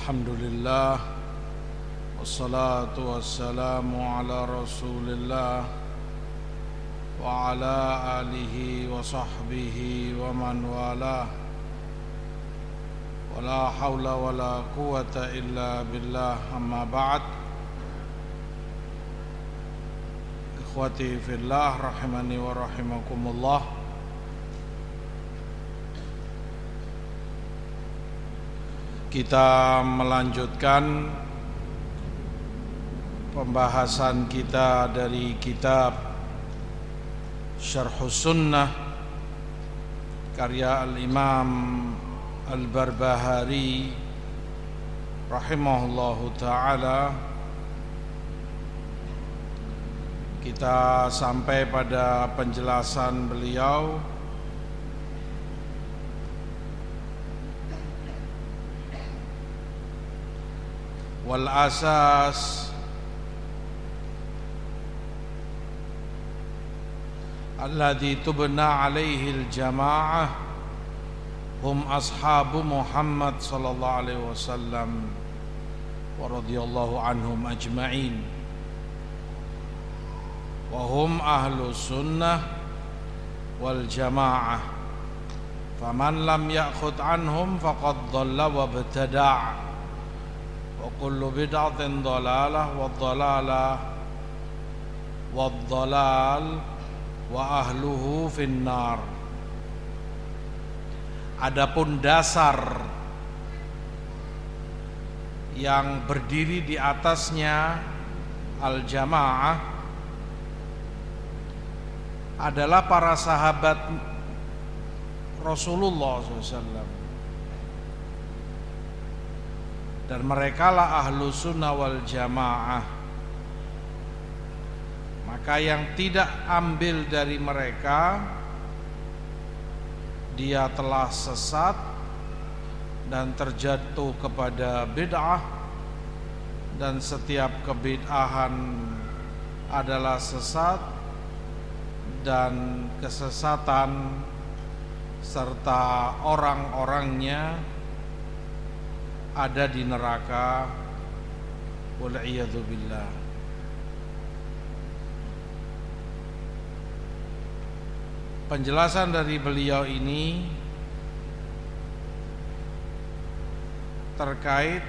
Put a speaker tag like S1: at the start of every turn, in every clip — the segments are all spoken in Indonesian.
S1: الحمد لله والصلاة والسلام على رسول الله وعلى آله وصحبه ومن والاه ولا حول ولا قوة إلا بالله أما بعد إخوتي في الله رحمني ورحمكم الله Kita melanjutkan pembahasan kita dari kitab Syarh Sunnah karya Al-Imam Al-Barbahari rahimahullahu taala. Kita sampai pada penjelasan beliau والأساس الذي تبنى عليه الجماعة هم أصحاب محمد صلى الله عليه وسلم ورضي الله عنهم أجمعين. وهم أهل السنة والجماعة. فمن لم يأخذ عنهم فقد ضل وابتدع. وكل بدعة ضلالة والضلالة والضلال وأهله في النار Adapun dasar yang berdiri di atasnya al-jamaah adalah para sahabat Rasulullah SAW dan mereka lah ahlu sunnah wal jamaah. Maka yang tidak ambil dari mereka dia telah sesat dan terjatuh kepada bid'ah. Dan setiap kebid'ahan adalah sesat dan kesesatan serta orang-orangnya ada di neraka. Billah. Penjelasan dari beliau ini terkait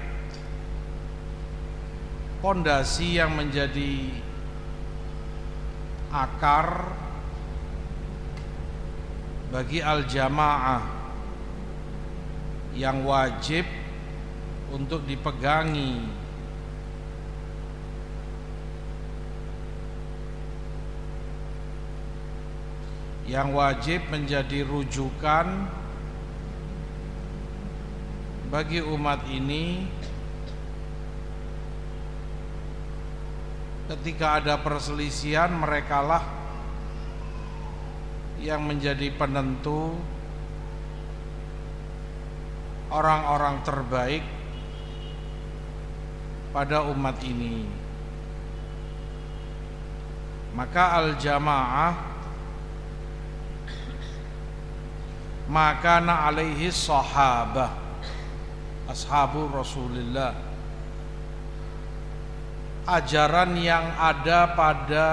S1: pondasi yang menjadi akar bagi al-jamaah yang wajib untuk dipegangi. Yang wajib menjadi rujukan bagi umat ini ketika ada perselisihan merekalah yang menjadi penentu orang-orang terbaik pada umat ini. Maka al-jamaah maka na alaihi sahabah ashabu rasulillah. Ajaran yang ada pada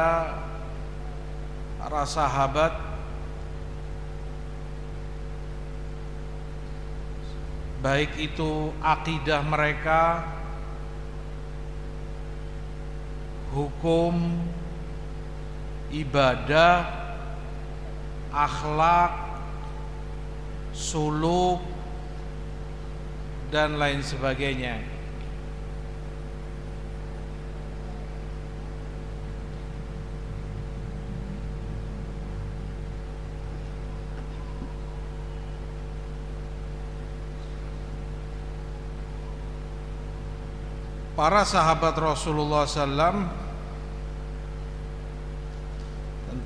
S1: para sahabat baik itu akidah mereka hukum ibadah akhlak suluk dan lain sebagainya. Para sahabat Rasulullah SAW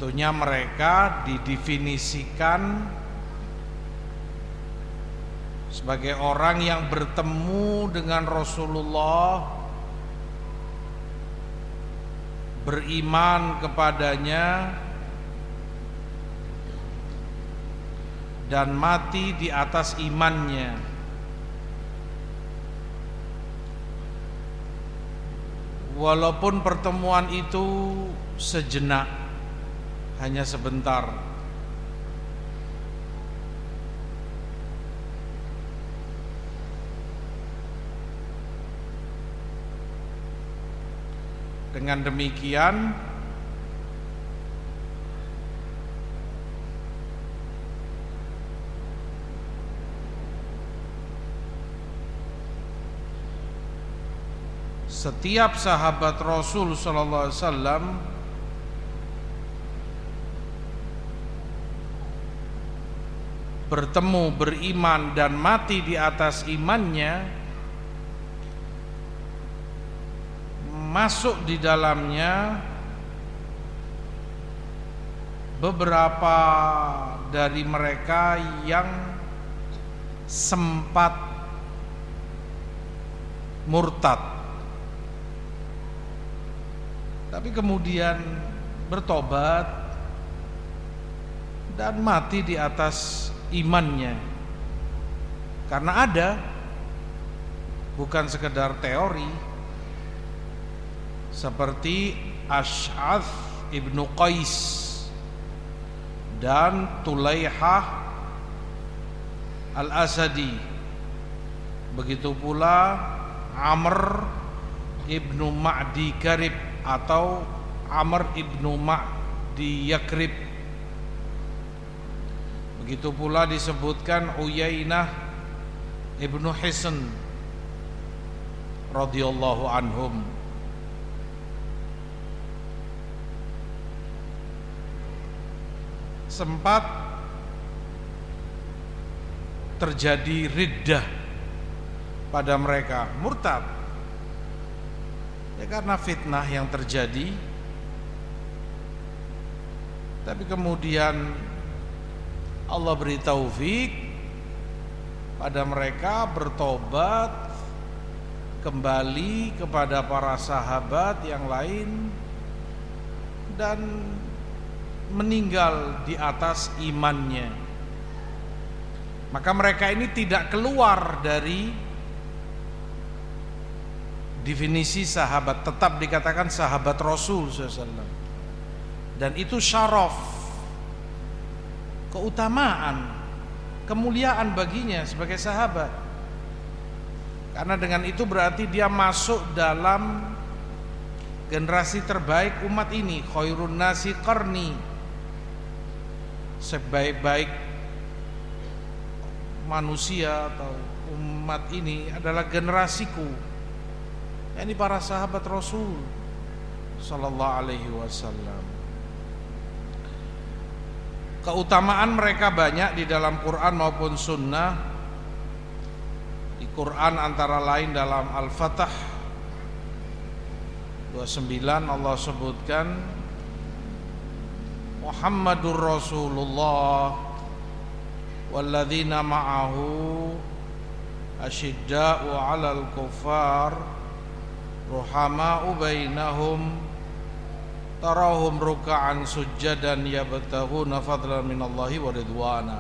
S1: tentunya mereka didefinisikan sebagai orang yang bertemu dengan Rasulullah beriman kepadanya dan mati di atas imannya. Walaupun pertemuan itu sejenak hanya sebentar. Dengan demikian setiap sahabat Rasul sallallahu alaihi wasallam bertemu beriman dan mati di atas imannya masuk di dalamnya beberapa dari mereka yang sempat murtad. Tapi kemudian bertobat dan mati di atas imannya. Karena ada bukan sekedar teori seperti Ash'ath ibnu Qais dan Tulaihah al-Asadi. Begitu pula Amr ibnu Ma'di Karib atau Amr ibnu Ma'di Yakrib Begitu pula disebutkan Uyainah ibnu Hisn radhiyallahu anhum. Sempat terjadi riddah pada mereka murtad. Ya karena fitnah yang terjadi. Tapi kemudian Allah beri taufik pada mereka bertobat kembali kepada para sahabat yang lain dan meninggal di atas imannya. Maka mereka ini tidak keluar dari definisi sahabat tetap dikatakan sahabat Rasul SAW dan itu syaraf keutamaan kemuliaan baginya sebagai sahabat. Karena dengan itu berarti dia masuk dalam generasi terbaik umat ini. Khairun nasi qarni. Sebaik-baik manusia atau umat ini adalah generasiku. Ini para sahabat Rasul sallallahu alaihi wasallam. Keutamaan mereka banyak di dalam Quran maupun sunnah. Di Quran antara lain dalam Al-Fatah 29 Allah sebutkan Muhammadur Rasulullah walladzina ma'ahu asyidda'u 'alal kuffar ruhama'u bainahum tarahum ruka'an sujjadan yabtaghuna fadlan minallahi wa ridwana.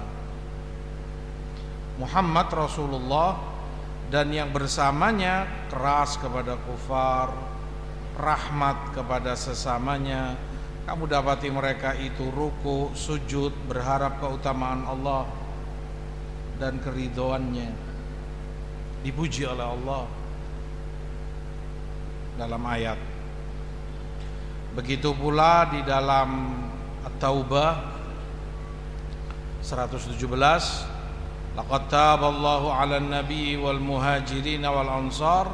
S1: Muhammad Rasulullah dan yang bersamanya keras kepada kufar rahmat kepada sesamanya. Kamu dapati mereka itu ruku sujud berharap keutamaan Allah dan keridoannya. Dipuji oleh Allah dalam ayat. Begitu pula di dalam At-Taubah 117 Laqad taballahu 'alan nabi wal muhajirin wal ansar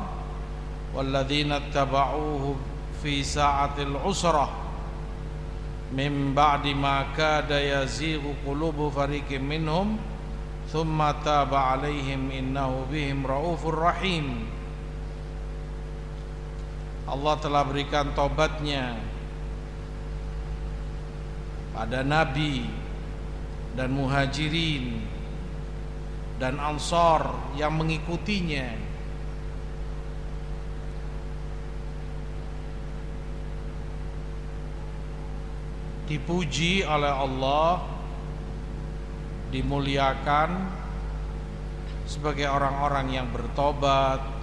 S1: walladzina ittaba'uhu fi sa'atil usrah min ba'di ma kada yazighu qulubu fariqin minhum thumma taba 'alaihim innahu bihim raufur rahim Allah telah berikan tobatnya pada Nabi dan muhajirin dan ansor yang mengikutinya. Dipuji oleh Allah dimuliakan sebagai orang-orang yang bertobat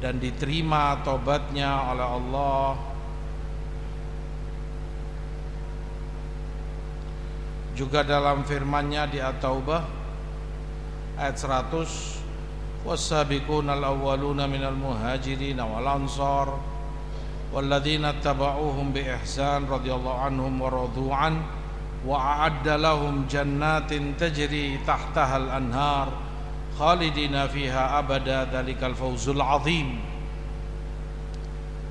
S1: dan diterima tobatnya oleh Allah. Juga dalam firman-Nya di At-Taubah ayat 100 was-sabiqunal awwaluna minal muhajirin wal ansar walladzina tabauhum bi ihsan radhiyallahu anhum wa radu an wa a'adda lahum jannatin tajri tahtaha al-anhar khalidina fiha abada dzalikal fawzul azim.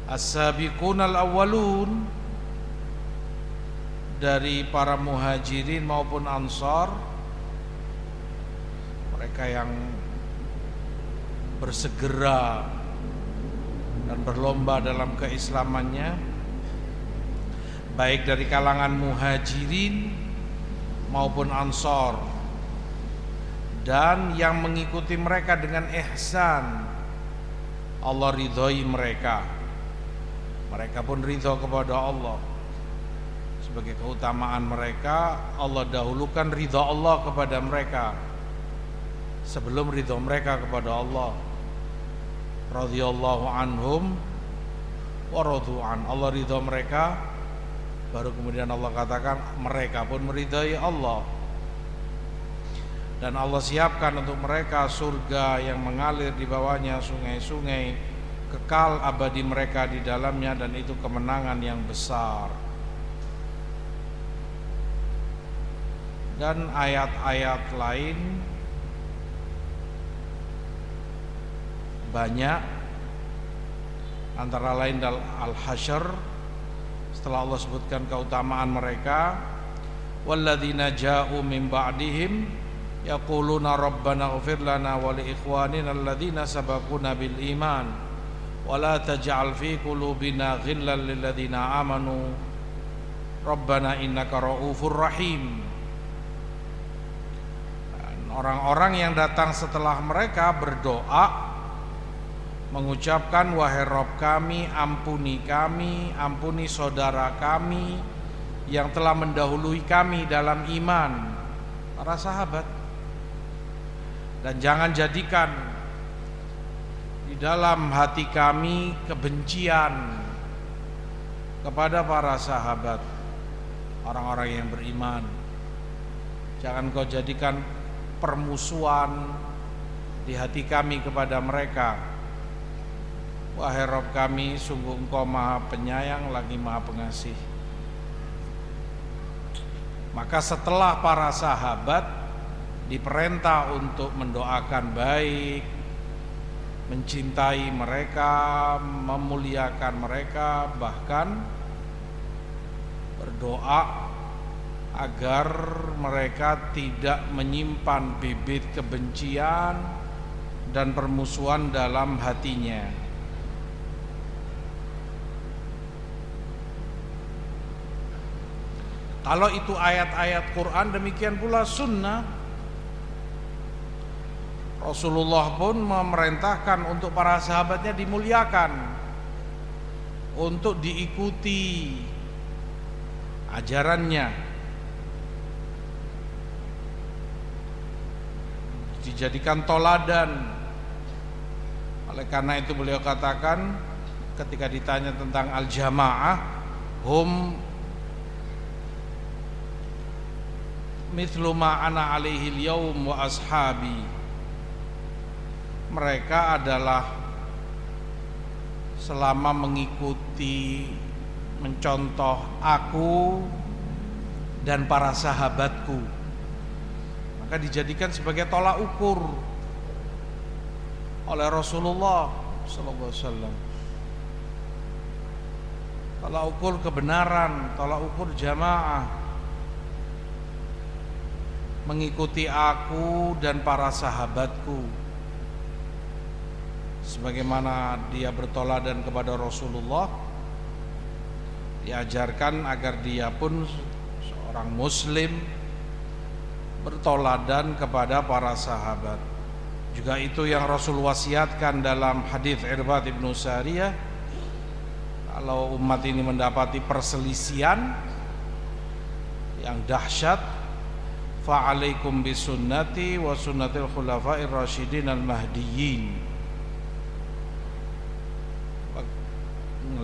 S1: As-sabiqunal awwalun dari para muhajirin maupun ansar mereka yang bersegera dan berlomba dalam keislamannya baik dari kalangan muhajirin maupun ansor dan yang mengikuti mereka dengan ihsan. Allah ridhoi mereka. Mereka pun ridho kepada Allah. Sebagai keutamaan mereka Allah dahulukan ridha Allah kepada mereka. Sebelum ridha mereka kepada Allah. Radhiyallahu anhum wa an. Allah ridha mereka. Baru kemudian Allah katakan mereka pun meridai Allah dan Allah siapkan untuk mereka surga yang mengalir di bawahnya sungai-sungai kekal abadi mereka di dalamnya dan itu kemenangan yang besar. Dan ayat-ayat lain banyak antara lain dal Al-Hasyr setelah Allah sebutkan keutamaan mereka. Walladzina ja'u min ba'dihim yaquluna rabbana ighfir lana wa li ikhwanina alladzina sabaquna bil iman. Wa la taj'al fi qulubina ghillan lil ladzina amanu. Rabbana innaka ra'ufur rahim. Orang-orang yang datang setelah mereka berdoa mengucapkan wahai Rob kami ampuni kami ampuni saudara kami yang telah mendahului kami dalam iman. Para sahabat dan jangan jadikan di dalam hati kami kebencian kepada para sahabat orang-orang yang beriman. Jangan kau jadikan permusuhan di hati kami kepada mereka. Wahai Rob kami sungguh engkau maha penyayang lagi maha pengasih. Maka setelah para sahabat diperintah untuk mendoakan baik Mencintai mereka, memuliakan mereka Bahkan berdoa agar mereka tidak menyimpan bibit kebencian dan permusuhan dalam hatinya. Kalau itu ayat-ayat Quran demikian pula sunnah Rasulullah pun memerintahkan untuk para sahabatnya dimuliakan Untuk diikuti ajarannya. Dijadikan toladan. Oleh karena itu beliau katakan Ketika ditanya tentang al-jamaah Hum mithlu ma ana alaihi yaum wa ashabi mereka adalah selama mengikuti mencontoh aku dan para sahabatku. Maka dijadikan sebagai tolak ukur oleh Rasulullah wasallam. Tolak ukur kebenaran tolak ukur jamaah. Mengikuti aku dan para sahabatku sebagaimana dia bertoladan kepada Rasulullah diajarkan agar dia pun seorang muslim bertoladan kepada para sahabat. Juga itu yang Rasul wasiatkan dalam hadis Irbad ibnu Sariyah kalau umat ini mendapati perselisihan yang dahsyat fa'alaikum bisunnati wa sunnatil khulafa'ir rasyidin al-mahdiyyin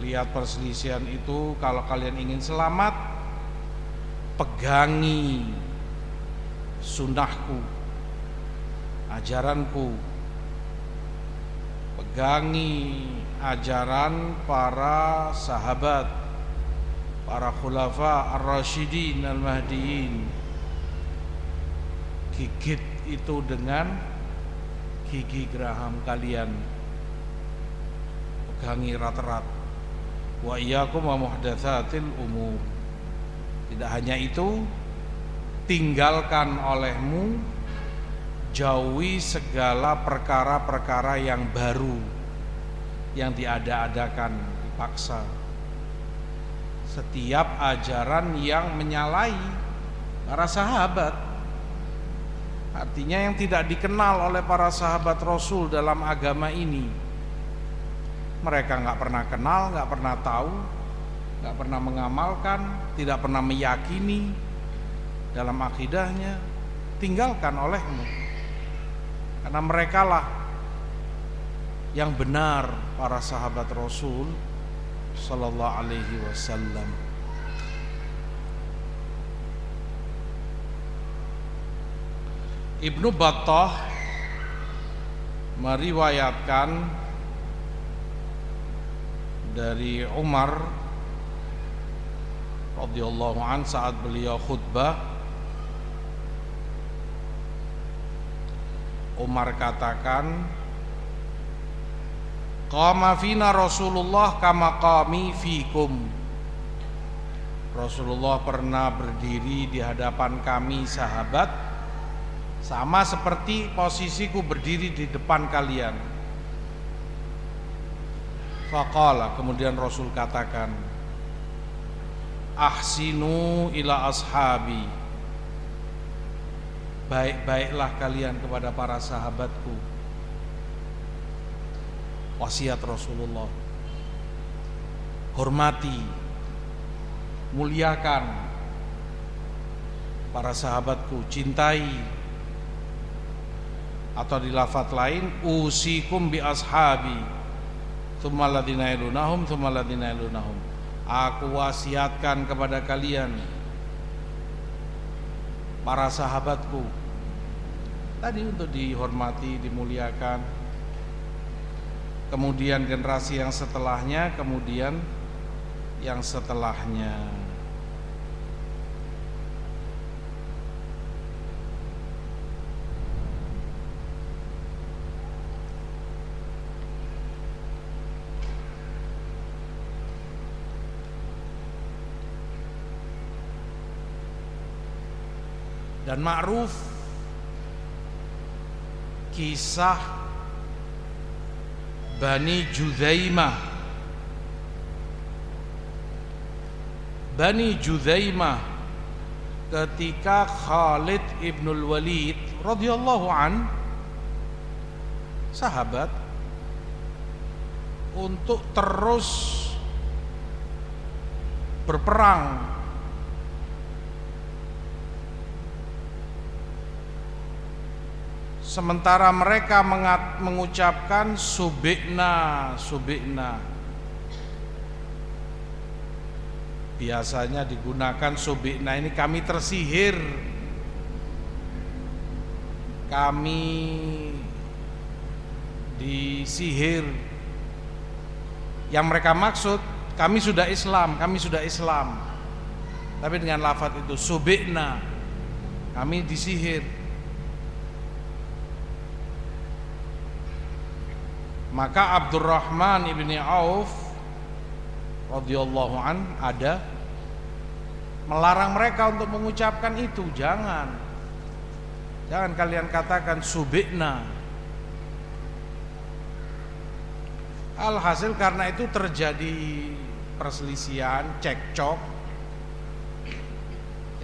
S1: melihat perselisihan itu kalau kalian ingin selamat pegangi sunnahku ajaranku. Pegangi ajaran para sahabat para khulafa ar-rasyidin al-mahdiin gigit itu dengan gigi geraham kalian. Pegangi rat-rat wa iyyakum wa muhdatsatil umur. Tidak hanya itu tinggalkan olehmu jauhi segala perkara-perkara yang baru yang diada-adakan dipaksa. Setiap ajaran yang menyalahi para sahabat. Artinya yang tidak dikenal oleh para sahabat Rasul dalam agama ini mereka nggak pernah kenal, nggak pernah tahu, nggak pernah mengamalkan, tidak pernah meyakini dalam akidahnya, tinggalkan olehmu. Karena mereka lah yang benar para sahabat Rasul sallallahu alaihi wasallam. Ibnu Battah meriwayatkan dari Umar radhiyallahu an saat beliau khutbah. Umar katakan Qama fina Rasulullah kama qami fikum. Rasulullah pernah berdiri di hadapan kami sahabat sama seperti posisiku berdiri di depan kalian Faqala kemudian Rasul katakan Ahsinu ila ashabi. Baik-baiklah kalian kepada para sahabatku. Wasiat Rasulullah. Hormati Muliakan Para sahabatku. Cintai Atau di lafat lain Usikum bi ashabi Thumma ladina ilunahum Thumma ladina ilunahum. Aku wasiatkan kepada kalian Para sahabatku. Tadi untuk dihormati, dimuliakan. Kemudian generasi yang setelahnya Kemudian yang setelahnya dan ma'ruf. Kisah Bani Juzaimah. Bani Juzaimah ketika Khalid ibnul Walid radhiyallahu an sahabat untuk terus berperang sementara mereka mengat, mengucapkan subikna subikna. Biasanya digunakan subikna ini kami tersihir. Kami disihir. Yang mereka maksud kami sudah Islam kami sudah Islam. Tapi dengan lafaz itu subikna kami disihir Maka Abdurrahman ibni Auf radhiyallahu an ada melarang mereka untuk mengucapkan itu. Jangan. Jangan kalian katakan subikna. Alhasil karena itu terjadi perselisihan, cekcok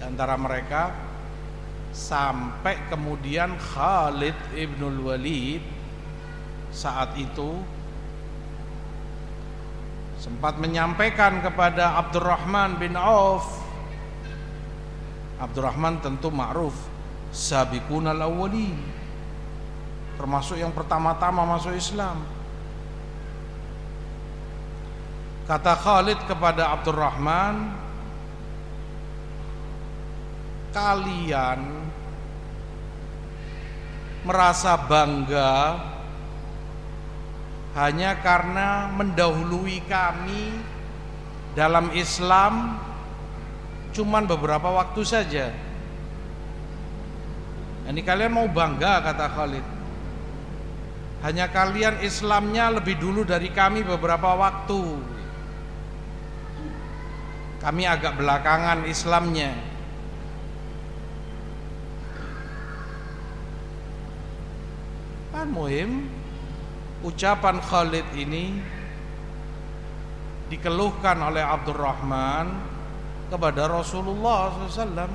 S1: di antara mereka sampai kemudian Khalid ibnul Walid saat itu sempat menyampaikan kepada Abdurrahman bin Auf Abdurrahman tentu ma'ruf. Sabiqunal awwalin termasuk yang pertama-tama masuk Islam. Kata Khalid kepada Abdurrahman, kalian merasa bangga hanya karena mendahului kami dalam Islam cuman beberapa waktu saja. Ini kalian mau bangga kata Khalid. Hanya kalian Islamnya lebih dulu dari kami beberapa waktu. Kami agak belakangan Islamnya. Kan muhim ucapan Khalid ini dikeluhkan oleh Abdurrahman kepada Rasulullah SAW.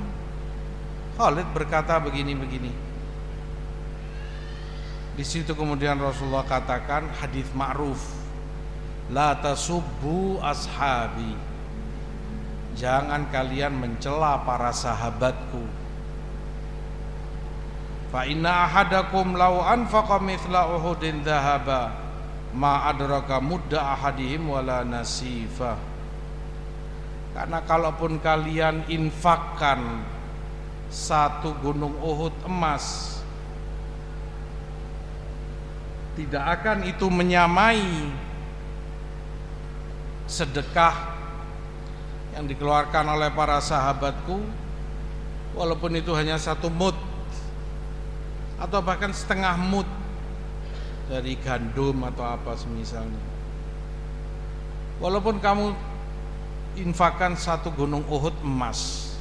S1: Khalid berkata begini-begini. Di situ kemudian Rasulullah katakan hadis ma'ruf, la tasubbu ashabi Jangan kalian mencela para sahabatku. Fa inna ahadakum law anfaqa mithla Uhudin dhahaba ma adraka mudda ahadihim wala nasifa. Karena kalaupun kalian infakkan satu gunung Uhud emas tidak akan itu menyamai sedekah yang dikeluarkan oleh para sahabatku walaupun itu hanya satu mut atau bahkan setengah mut dari gandum atau apa semisalnya. Walaupun kamu infakkan satu gunung Uhud emas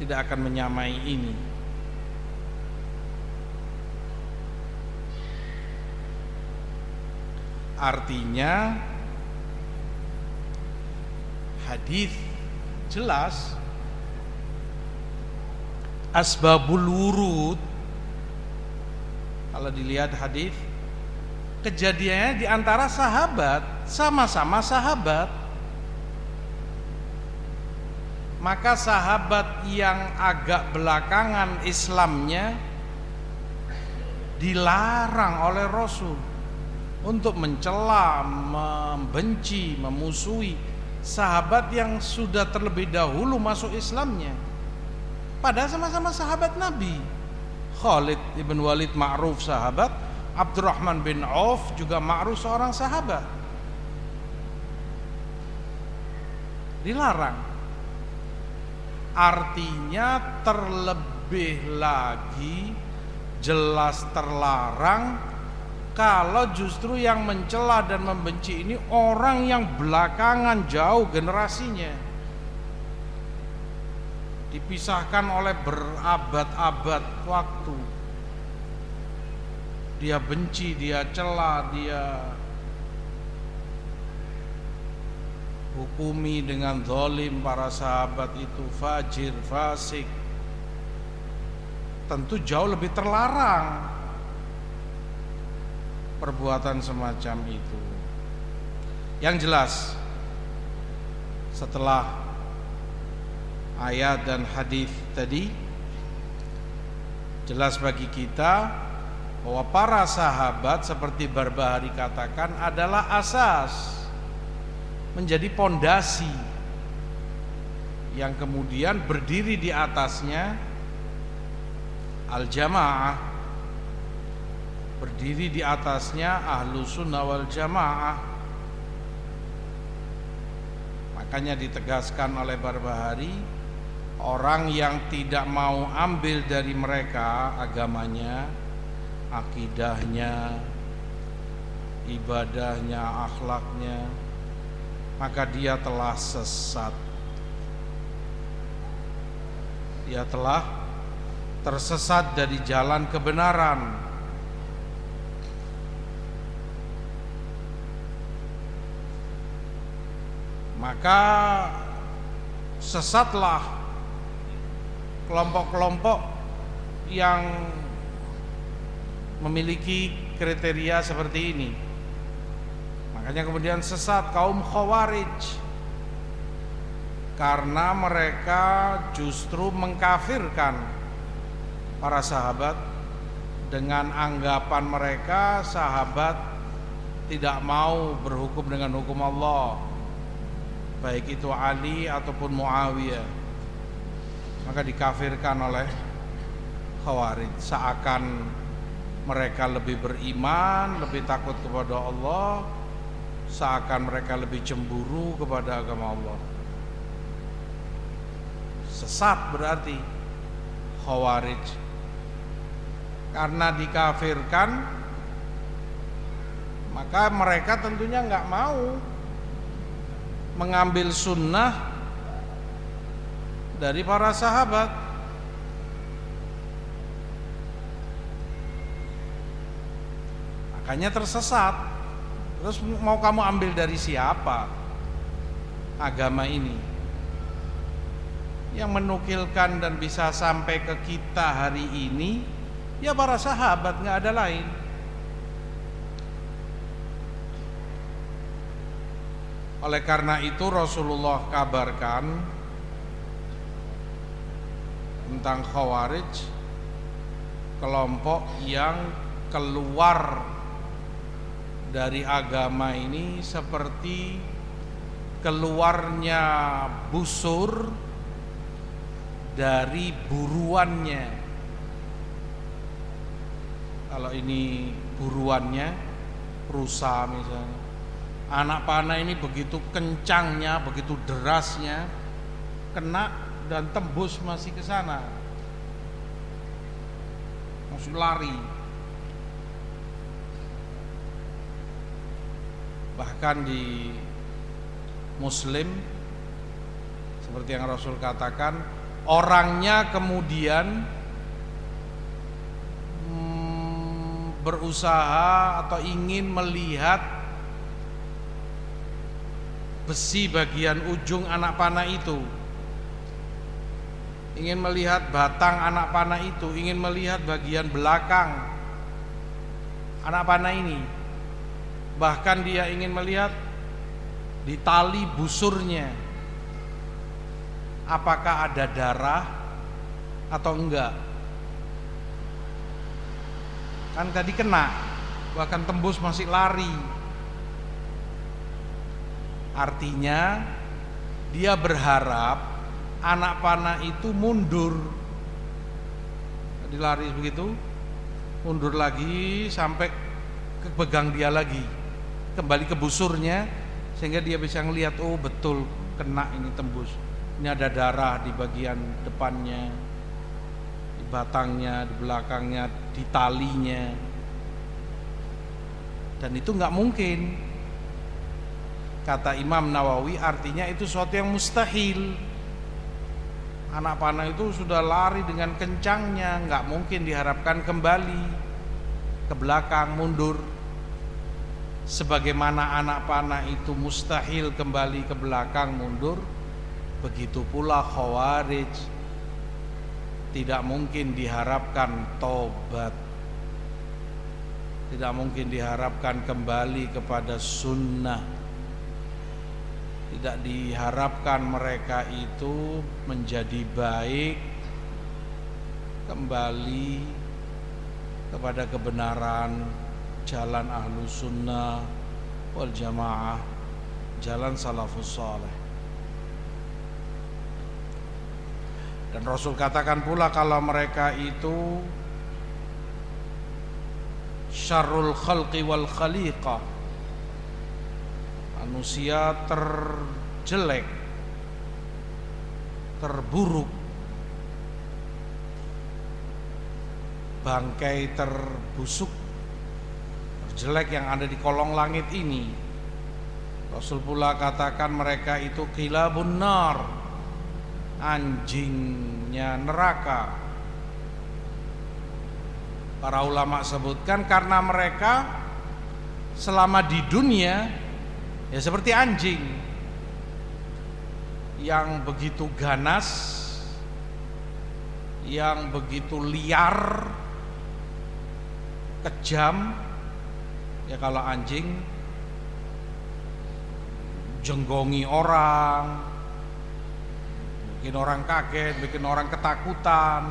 S1: tidak akan menyamai ini. Artinya hadis jelas asbabul wurud kalau dilihat hadis kejadiannya di antara sahabat sama-sama sahabat maka sahabat yang agak belakangan Islamnya dilarang oleh Rasul untuk mencela, membenci, memusuhi sahabat yang sudah terlebih dahulu masuk Islamnya. Padahal sama-sama sahabat Nabi. Khalid ibn Walid ma'ruf sahabat, Abdurrahman bin Auf juga ma'ruf seorang sahabat. Dilarang. Artinya terlebih lagi jelas terlarang kalau justru yang mencela dan membenci ini orang yang belakangan jauh generasinya dipisahkan oleh berabad-abad waktu dia benci, dia cela, dia hukumi dengan zalim para sahabat itu fajir, fasik tentu jauh lebih terlarang perbuatan semacam itu. Yang jelas setelah ayat dan hadis tadi jelas bagi kita bahwa para sahabat seperti Barbahari katakan adalah asas menjadi pondasi yang kemudian berdiri di atasnya al-jamaah berdiri di atasnya ahlu sunnah wal jamaah. Makanya ditegaskan oleh Barbahari orang yang tidak mau ambil dari mereka agamanya akidahnya ibadahnya akhlaknya maka dia telah sesat. Dia telah tersesat dari jalan kebenaran. Maka sesatlah kelompok-kelompok yang memiliki kriteria seperti ini. Makanya kemudian sesat kaum khawarij. Karena mereka justru mengkafirkan para sahabat. Dengan anggapan mereka sahabat tidak mau berhukum dengan hukum Allah. Baik itu Ali ataupun Muawiyah maka dikafirkan oleh Khawarij seakan mereka lebih beriman, lebih takut kepada Allah, seakan mereka lebih cemburu kepada agama Allah. Sesat berarti Khawarij karena dikafirkan maka mereka tentunya nggak mau mengambil sunnah dari para sahabat. Makanya tersesat. Terus mau kamu ambil dari siapa agama ini? Yang menukilkan dan bisa sampai ke kita hari ini ya para sahabat nggak ada lain. Oleh karena itu Rasulullah kabarkan tentang Khawarij kelompok yang keluar dari agama ini seperti keluarnya busur dari buruannya. Kalau ini buruannya rusa misalnya anak panah ini begitu kencangnya, begitu derasnya, kena dan tembus masih ke sana. Masih lari. Bahkan di Muslim seperti yang Rasul katakan, orangnya kemudian hmm, berusaha atau ingin melihat besi bagian ujung anak panah itu ingin melihat batang anak panah itu ingin melihat bagian belakang anak panah ini. Bahkan dia ingin melihat di tali busurnya. Apakah ada darah atau enggak? Kan tadi kena bahkan tembus masih lari. Artinya dia berharap anak panah itu mundur. Dilari begitu, mundur lagi sampai kepegang dia lagi. Kembali ke busurnya sehingga dia bisa ngelihat oh betul kena ini tembus. Ini ada darah di bagian depannya, di batangnya, di belakangnya, di talinya. Dan itu nggak mungkin Kata Imam Nawawi artinya itu suatu yang mustahil. Anak panah itu sudah lari dengan kencangnya, nggak mungkin diharapkan kembali ke belakang mundur. Sebagaimana anak panah itu mustahil kembali ke belakang mundur, begitu pula khawarij tidak mungkin diharapkan tobat tidak mungkin diharapkan kembali kepada sunnah tidak diharapkan mereka itu menjadi baik kembali kepada kebenaran jalan ahlu sunnah wal jamaah jalan salafus saleh. Dan Rasul katakan pula kalau mereka itu syarrul khalqi wal khaliqah manusia terjelek terburuk bangkai terbusuk terjelek yang ada di kolong langit ini. Rasul pula katakan mereka itu kilabun nar anjingnya neraka. Para ulama sebutkan karena mereka selama di dunia Ya seperti anjing yang begitu ganas, yang begitu liar, kejam. Ya kalau anjing jenggongi orang, bikin orang kaget, bikin orang ketakutan.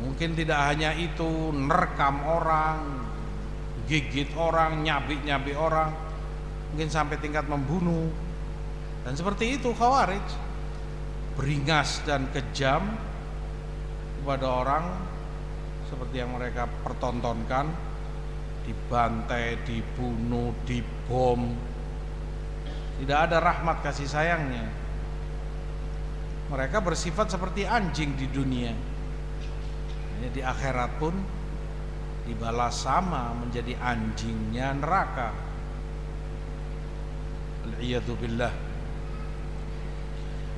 S1: Mungkin tidak hanya itu, nerekam orang, gigit orang, nyabik-nyabik orang mungkin sampai tingkat membunuh Dan seperti itu khawarij beringas dan kejam kepada orang seperti yang mereka pertontonkan dibantai, dibunuh, dibom. Tidak ada rahmat kasih sayangnya. Mereka bersifat seperti anjing di dunia. Di akhirat pun dibalas sama menjadi anjingnya neraka. Billah.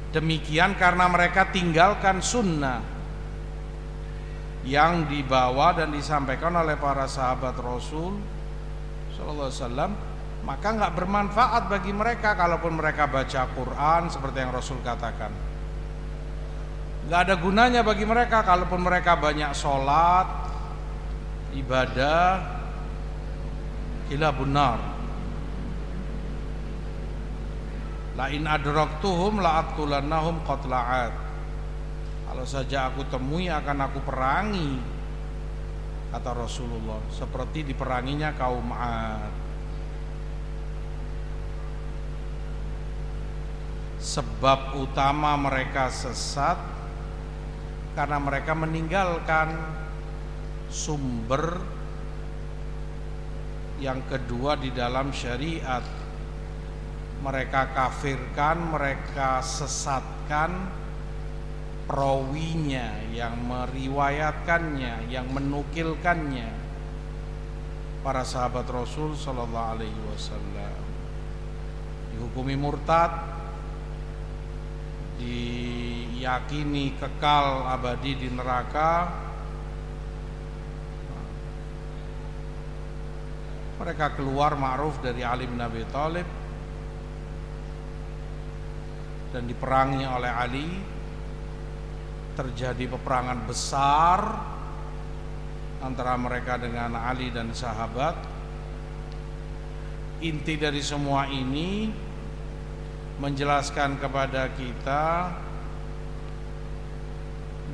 S1: Demikian karena mereka tinggalkan sunnah yang dibawa dan disampaikan oleh para sahabat Rasul Sallallahu Alaihi Wasallam maka nggak bermanfaat bagi mereka kalaupun mereka baca Quran seperti yang Rasul katakan nggak ada gunanya bagi mereka kalaupun mereka banyak sholat ibadah gila benar lain adraktuhum la'atulannahum qatla'at. Kalau saja aku temui akan aku perangi Kata Rasulullah. Seperti diperanginya kaum Ad. Sebab utama mereka sesat Karena mereka meninggalkan Sumber Yang kedua di dalam syariat Mereka kafirkan Mereka sesatkan perawinya yang meriwayatkannya yang menukilkannya. Para sahabat Rasul sallallahu alaihi wasallam. Dihukumi murtad diyakini kekal abadi di neraka. Mereka keluar ma'ruf dari Ali bin Abi Thalib dan diperangi oleh Ali terjadi peperangan besar antara mereka dengan Ali dan sahabat. Inti dari semua ini menjelaskan kepada kita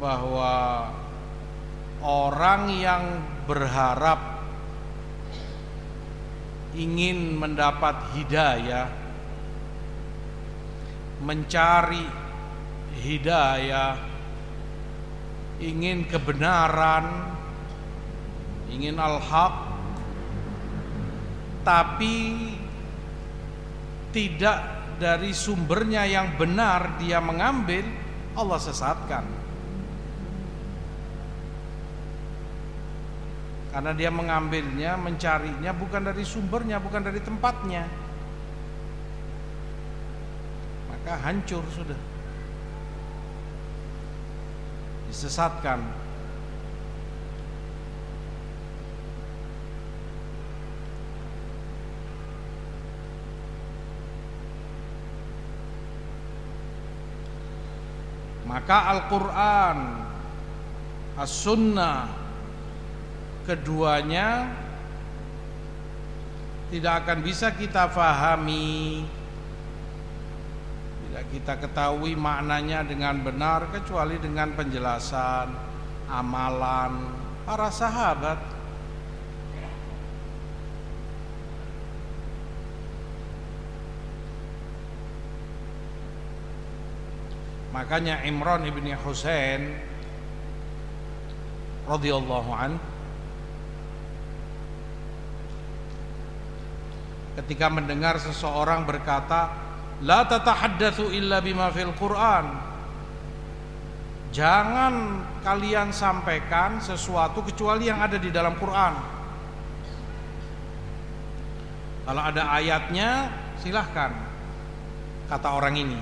S1: bahwa orang yang berharap ingin mendapat hidayah mencari hidayah ingin kebenaran, ingin al-haq, tapi tidak dari sumbernya yang benar dia mengambil, Allah sesatkan. Karena dia mengambilnya, mencarinya bukan dari sumbernya, bukan dari tempatnya. Maka hancur sudah. Disesatkan. Maka Al-Quran As-Sunnah keduanya tidak akan bisa kita fahami tidak kita ketahui maknanya dengan benar kecuali dengan penjelasan amalan para sahabat. Makanya Imran ibni Husain radhiyallahu an ketika mendengar seseorang berkata La tatahaddatsu illa bima fil Quran. Jangan kalian sampaikan sesuatu kecuali yang ada di dalam Quran. Kalau ada ayatnya silahkan kata orang ini.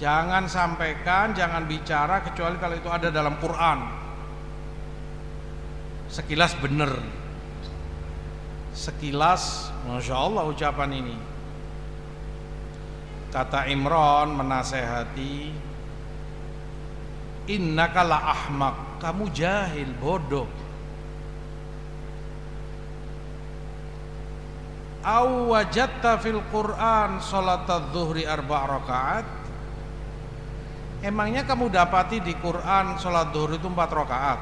S1: Jangan sampaikan, jangan bicara kecuali kalau itu ada dalam Quran. Sekilas benar. Sekilas, masya Allah ucapan ini Kata Imran menasehati Innaka la ahmak Kamu jahil, bodoh. Au wajadta fil Quran Salat zuhri arba' rakaat. Emangnya kamu dapati di Quran Salat zuhur itu empat rakaat?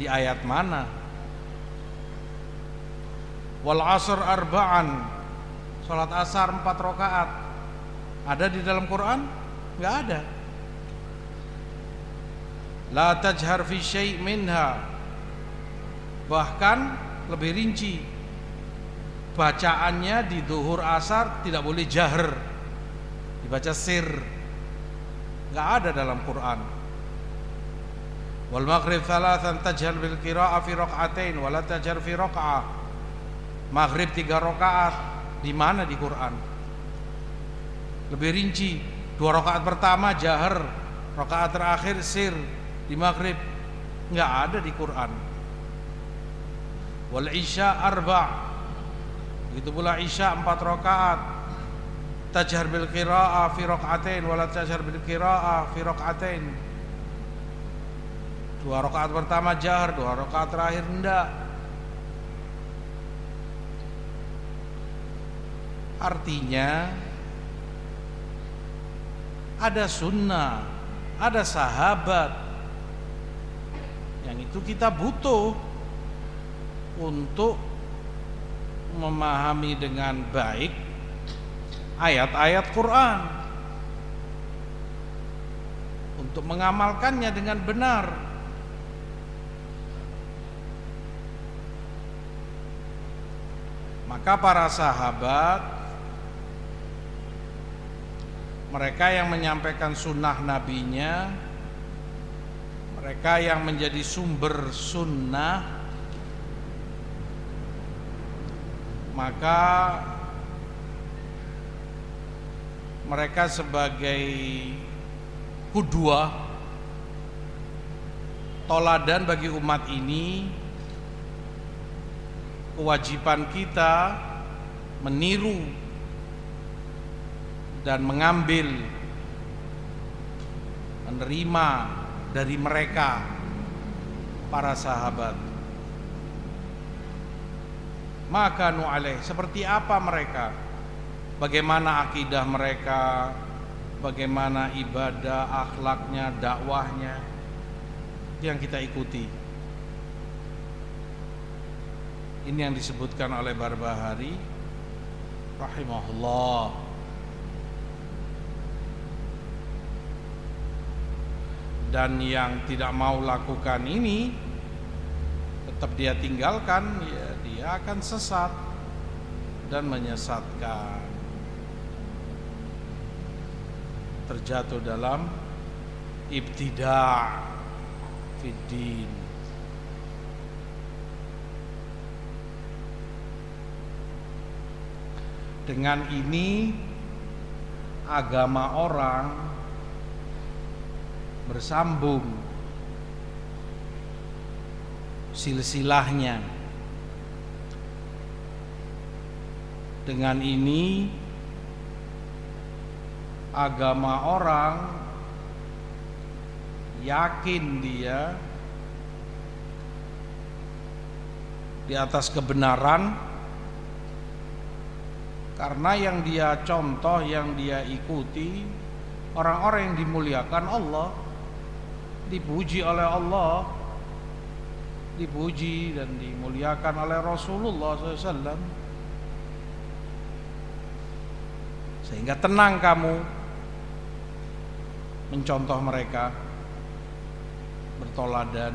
S1: Di ayat mana? Wal asr arba'an Salat asar empat rakaat Ada di dalam Quran? Enggak ada. La tajhar fi syai' minha. Bahkan lebih rinci. Bacaannya di duhur asar tidak boleh jahar. Dibaca sir. Enggak ada dalam Quran. Wal maghrib thalathan tajhar bil qira'ah fi rak'atain wa la tajhar fi. Maghrib tiga rakaat di mana di Quran? Lebih rinci, dua rakaat pertama jahar, rakaat terakhir sir di maghrib nggak ada di Quran. Wal isya arba, begitu pula isya empat rakaat. Tajhar bil qiraah fi rakaatain wala tajhar bil qiraah fi rakaatain. Dua rakaat pertama jahar, dua rakaat terakhir enggak. Artinya ada sunnah, ada sahabat yang itu kita butuh untuk memahami dengan baik ayat-ayat Quran untuk mengamalkannya dengan benar. Maka para sahabat mereka yang menyampaikan sunnah nabinya mereka yang menjadi sumber sunnah maka mereka sebagai kudua toladan bagi umat ini kewajiban kita meniru dan mengambil menerima dari mereka para sahabat. Maka nu'aleh seperti apa mereka? Bagaimana akidah mereka? Bagaimana ibadah akhlaknya dakwahnya? Yang kita ikuti. Ini yang disebutkan oleh Barbahari rahimahullah dan yang tidak mau lakukan ini tetap dia tinggalkan ya dia akan sesat dan menyesatkan. Terjatuh dalam ibtida fiddin. Dengan ini agama orang bersambung silsilahnya. Dengan ini agama orang yakin dia di atas kebenaran karena yang dia contoh yang dia ikuti orang-orang yang dimuliakan Allah dipuji oleh Allah dipuji dan dimuliakan oleh Rasulullah SAW sehingga tenang kamu mencontoh mereka bertoladan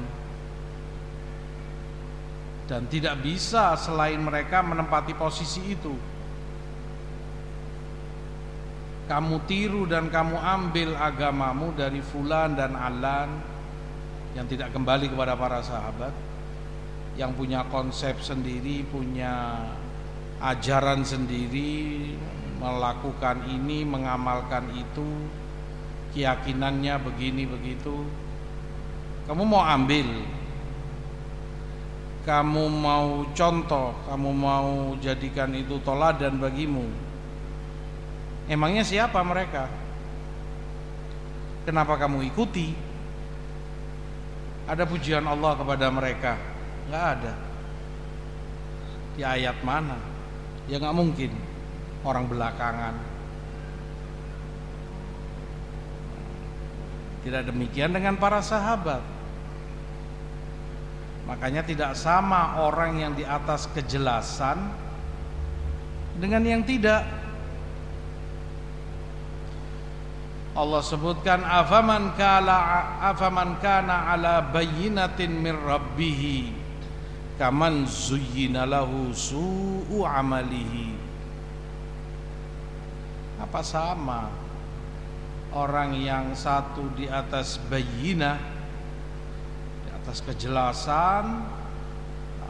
S1: dan tidak bisa selain mereka menempati posisi itu kamu tiru dan kamu ambil agamamu dari fulan dan alan yang tidak kembali kepada para sahabat yang punya konsep sendiri, punya ajaran sendiri, melakukan ini, mengamalkan itu, keyakinannya begini begitu. Kamu mau ambil, kamu mau contoh, kamu mau jadikan itu toladan bagimu Emangnya siapa mereka? Kenapa kamu ikuti? Ada pujian Allah kepada mereka? Enggak ada. Di ayat mana? Ya nggak mungkin orang belakangan. Tidak demikian dengan para sahabat. Makanya tidak sama orang yang di atas kejelasan dengan yang tidak Allah sebutkan afaman kala afaman kana ala bayyinatin min rabbih kaman zuyyina lahu su'u amalihi. Apa sama orang yang satu di atas bayina di atas kejelasan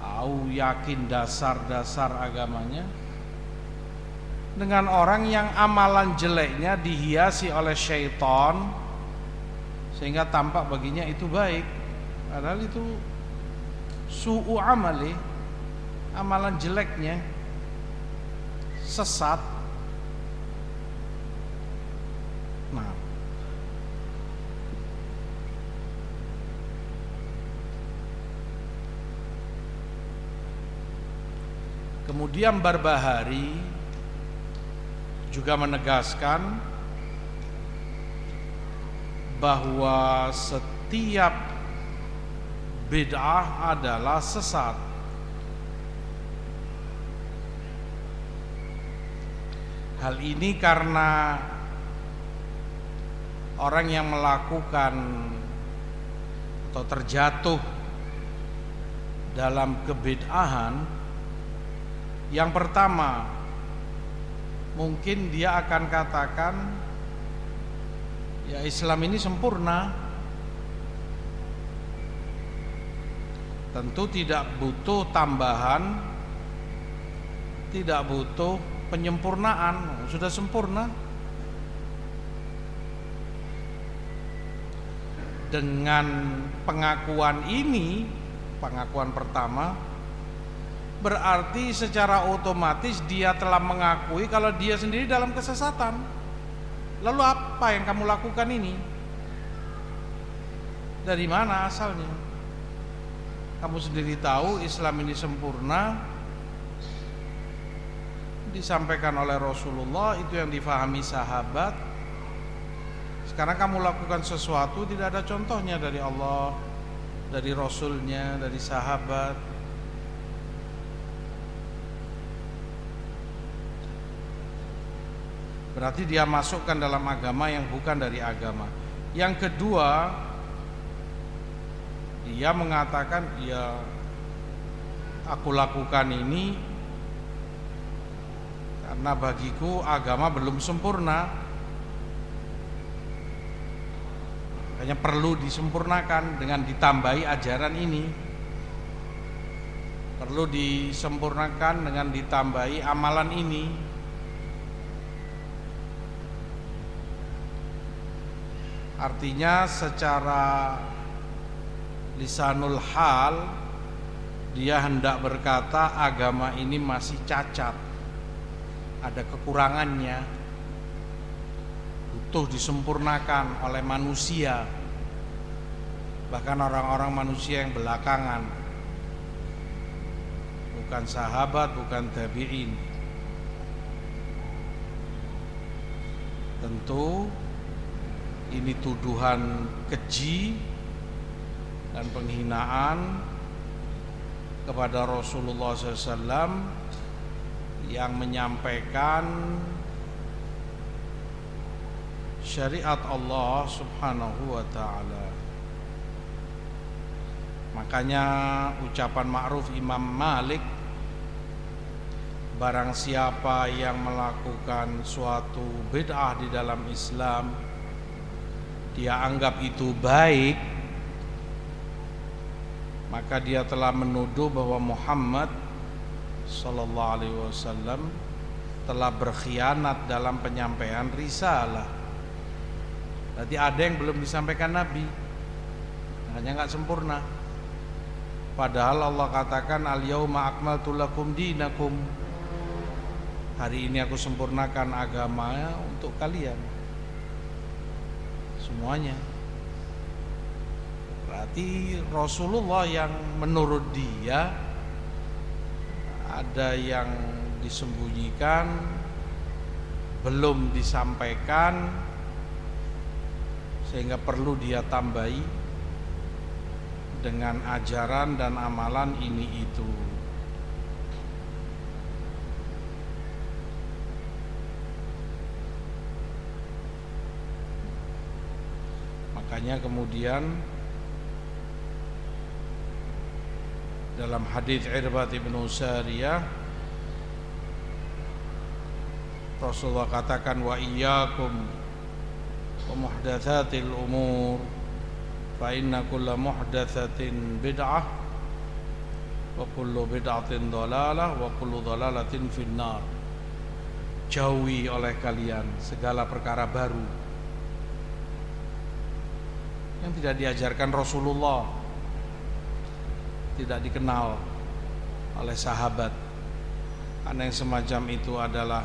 S1: tahu yakin dasar-dasar agamanya dengan orang yang amalan jeleknya dihiasi oleh syaitan sehingga tampak baginya itu baik. Padahal itu su'u amali amalan jeleknya sesat. Nah. Kemudian Barbahari juga menegaskan bahwa setiap bid'ah adalah sesat. Hal ini karena orang yang melakukan atau terjatuh dalam kebid'ahan yang pertama mungkin dia akan katakan ya Islam ini sempurna. Tentu tidak butuh tambahan tidak butuh penyempurnaan. Sudah sempurna. Dengan pengakuan ini pengakuan pertama berarti secara otomatis dia telah mengakui kalau dia sendiri dalam kesesatan. Lalu apa yang kamu lakukan ini? Dari mana asalnya? Kamu sendiri tahu Islam ini sempurna? Disampaikan oleh Rasulullah itu yang difahami sahabat. Sekarang kamu lakukan sesuatu tidak ada contohnya dari Allah dari Rasulnya dari sahabat berarti dia masukkan dalam agama yang bukan dari agama. Yang kedua dia mengatakan ya aku lakukan ini karena bagiku agama belum sempurna. Hanya perlu disempurnakan dengan ditambahi ajaran ini. Perlu disempurnakan dengan ditambahi amalan ini artinya secara lisanul hal dia hendak berkata agama ini masih cacat. Ada kekurangannya. Butuh disempurnakan oleh manusia. Bahkan orang-orang manusia yang belakangan. Bukan sahabat bukan tabi'in. Tentu ini tuduhan keji dan penghinaan kepada Rasulullah SAW yang menyampaikan syariat Allah Subhanahu wa taala. Makanya ucapan ma'ruf Imam Malik barang siapa yang melakukan suatu bid'ah di dalam Islam dia anggap itu baik maka dia telah menuduh bahwa Muhammad sallallahu alaihi wasallam telah berkhianat dalam penyampaian risalah. Jadi ada yang belum disampaikan Nabi, hanya nggak sempurna. Padahal Allah katakan al yauma akmaltu dinakum. Hari ini aku sempurnakan agama untuk kalian. Semuanya. Berarti Rasulullah yang menurut dia ada yang disembunyikan, belum disampaikan sehingga perlu dia tambahi dengan ajaran dan amalan ini itu. Makanya kemudian dalam hadis Irbat bin Sariyah Rasulullah katakan wa iyyakum wa muhdatsatil umur fa inna kulla muhdatsatin bid'ah wa kullu bid'atin dhalalah wa kullu dhalalatin finnar jauhi oleh kalian segala perkara baru yang tidak diajarkan Rasulullah. Tidak dikenal oleh sahabat. Karena yang semacam itu adalah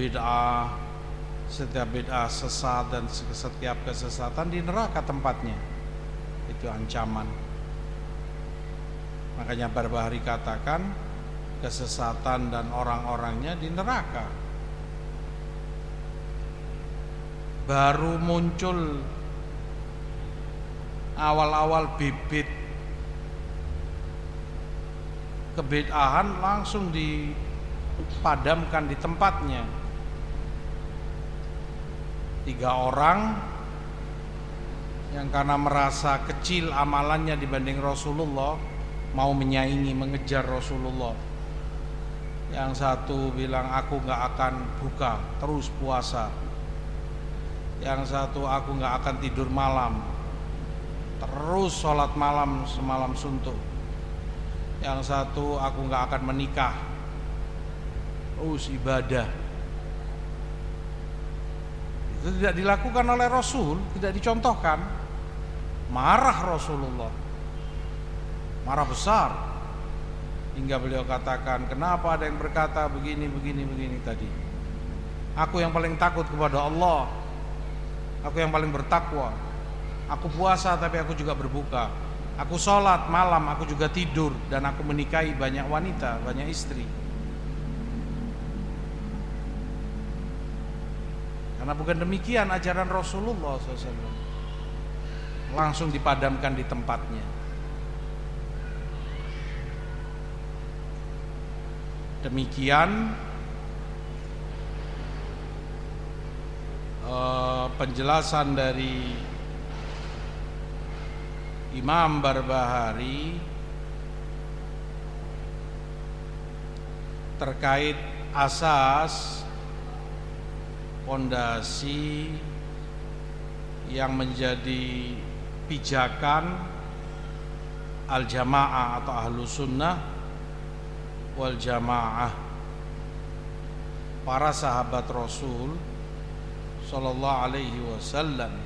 S1: bid'ah. Setiap bid'ah sesat dan setiap kesesatan di neraka tempatnya. Itu ancaman. Makanya Barbahari katakan kesesatan dan orang-orangnya di neraka. Baru muncul awal-awal bibit kebid'ahan langsung dipadamkan di tempatnya. Tiga orang yang karena merasa kecil amalannya dibanding Rasulullah mau menyaingi mengejar Rasulullah. Yang satu bilang aku nggak akan buka terus puasa. Yang satu aku nggak akan tidur malam terus sholat malam semalam suntuk yang satu aku nggak akan menikah terus ibadah itu tidak dilakukan oleh Rasul, tidak dicontohkan. Marah Rasulullah. Marah besar. Hingga beliau katakan, "Kenapa ada yang berkata begini, begini, begini tadi?" Aku yang paling takut kepada Allah. Aku yang paling bertakwa. Aku puasa tapi aku juga berbuka. Aku sholat malam, aku juga tidur dan aku menikahi banyak wanita, banyak istri. Karena bukan demikian ajaran Rasulullah SAW. Langsung dipadamkan di tempatnya. Demikian uh, penjelasan dari Imam Barbahari terkait asas pondasi yang menjadi pijakan al-jamaah atau ahlu sunnah wal jamaah. Para sahabat Rasul Sallallahu alaihi wasallam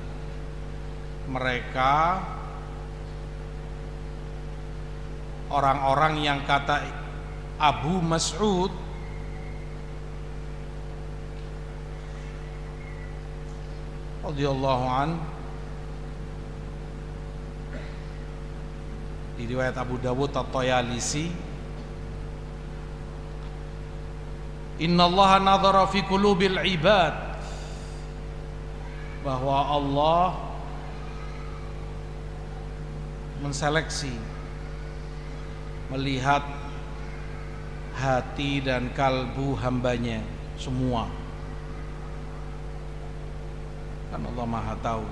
S1: mereka orang-orang yang kata Abu Mas'ud radhiyallahu an di riwayat Abu Dawud At-Tayalisi Inna Allah nadhara fi qulubil ibad bahwa Allah menseleksi melihat hati dan kalbu hambanya semua. Kan Allah Maha tahu.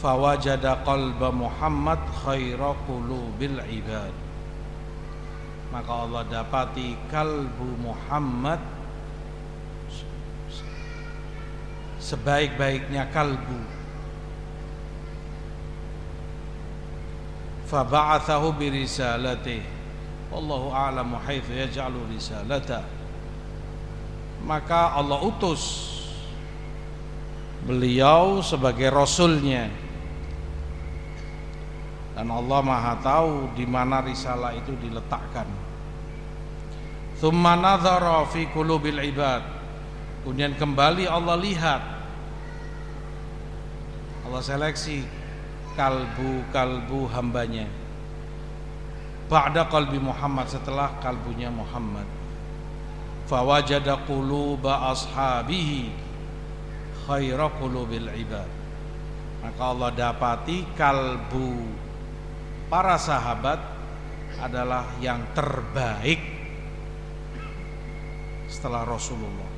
S1: Fawajada qalba Muhammad khaira qulubil ibad. Maka Allah dapati kalbu Muhammad sebaik-baiknya kalbu faba'athahu birisalatihi wallahu a'lamu haitsu yaj'alu risalata maka Allah utus beliau sebagai rasulnya dan Allah Maha tahu di mana risalah itu diletakkan. Thumma nadhara fi qulubil ibad. Kemudian kembali Allah lihat. Allah seleksi kalbu-kalbu hambanya. Ba'da qalbi Muhammad setelah kalbunya Muhammad. Fawajada quluba ashabihi khaira qulubil ibad maka Allah dapati kalbu para sahabat adalah yang terbaik setelah Rasulullah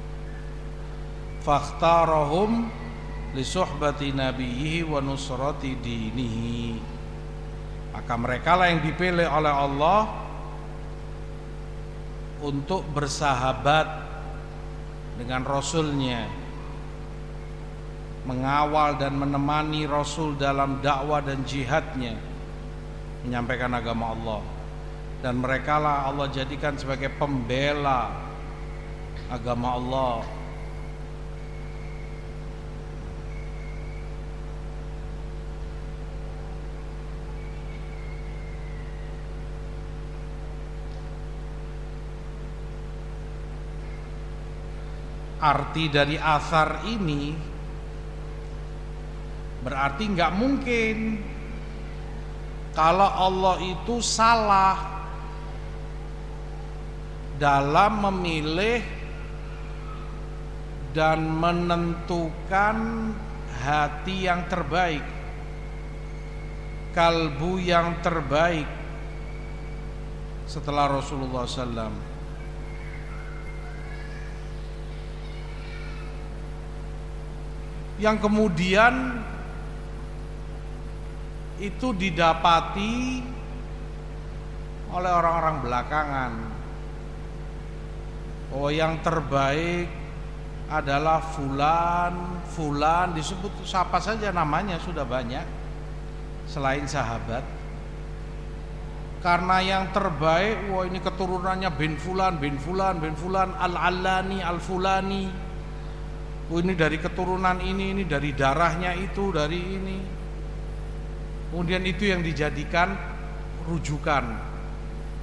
S1: fakhtarahum li suhbati wa nusrati dinihi. Maka mereka lah yang dipilih oleh Allah untuk bersahabat dengan Rasulnya. Mengawal dan menemani Rasul dalam dakwah dan jihadnya. Menyampaikan agama Allah. Dan mereka lah Allah jadikan sebagai pembela agama Allah arti dari asar ini berarti nggak mungkin. Kalau Allah itu salah dalam memilih dan menentukan hati yang terbaik kalbu yang terbaik setelah Rasulullah SAW yang kemudian itu didapati oleh orang-orang belakangan. Oh yang terbaik adalah fulan. Fulan disebut siapa saja namanya sudah banyak. Selain sahabat. Karena yang terbaik wah ini keturunannya bin fulan bin fulan bin fulan al alani al fulani oh ini dari keturunan ini ini dari darahnya itu dari ini. Kemudian itu yang dijadikan rujukan.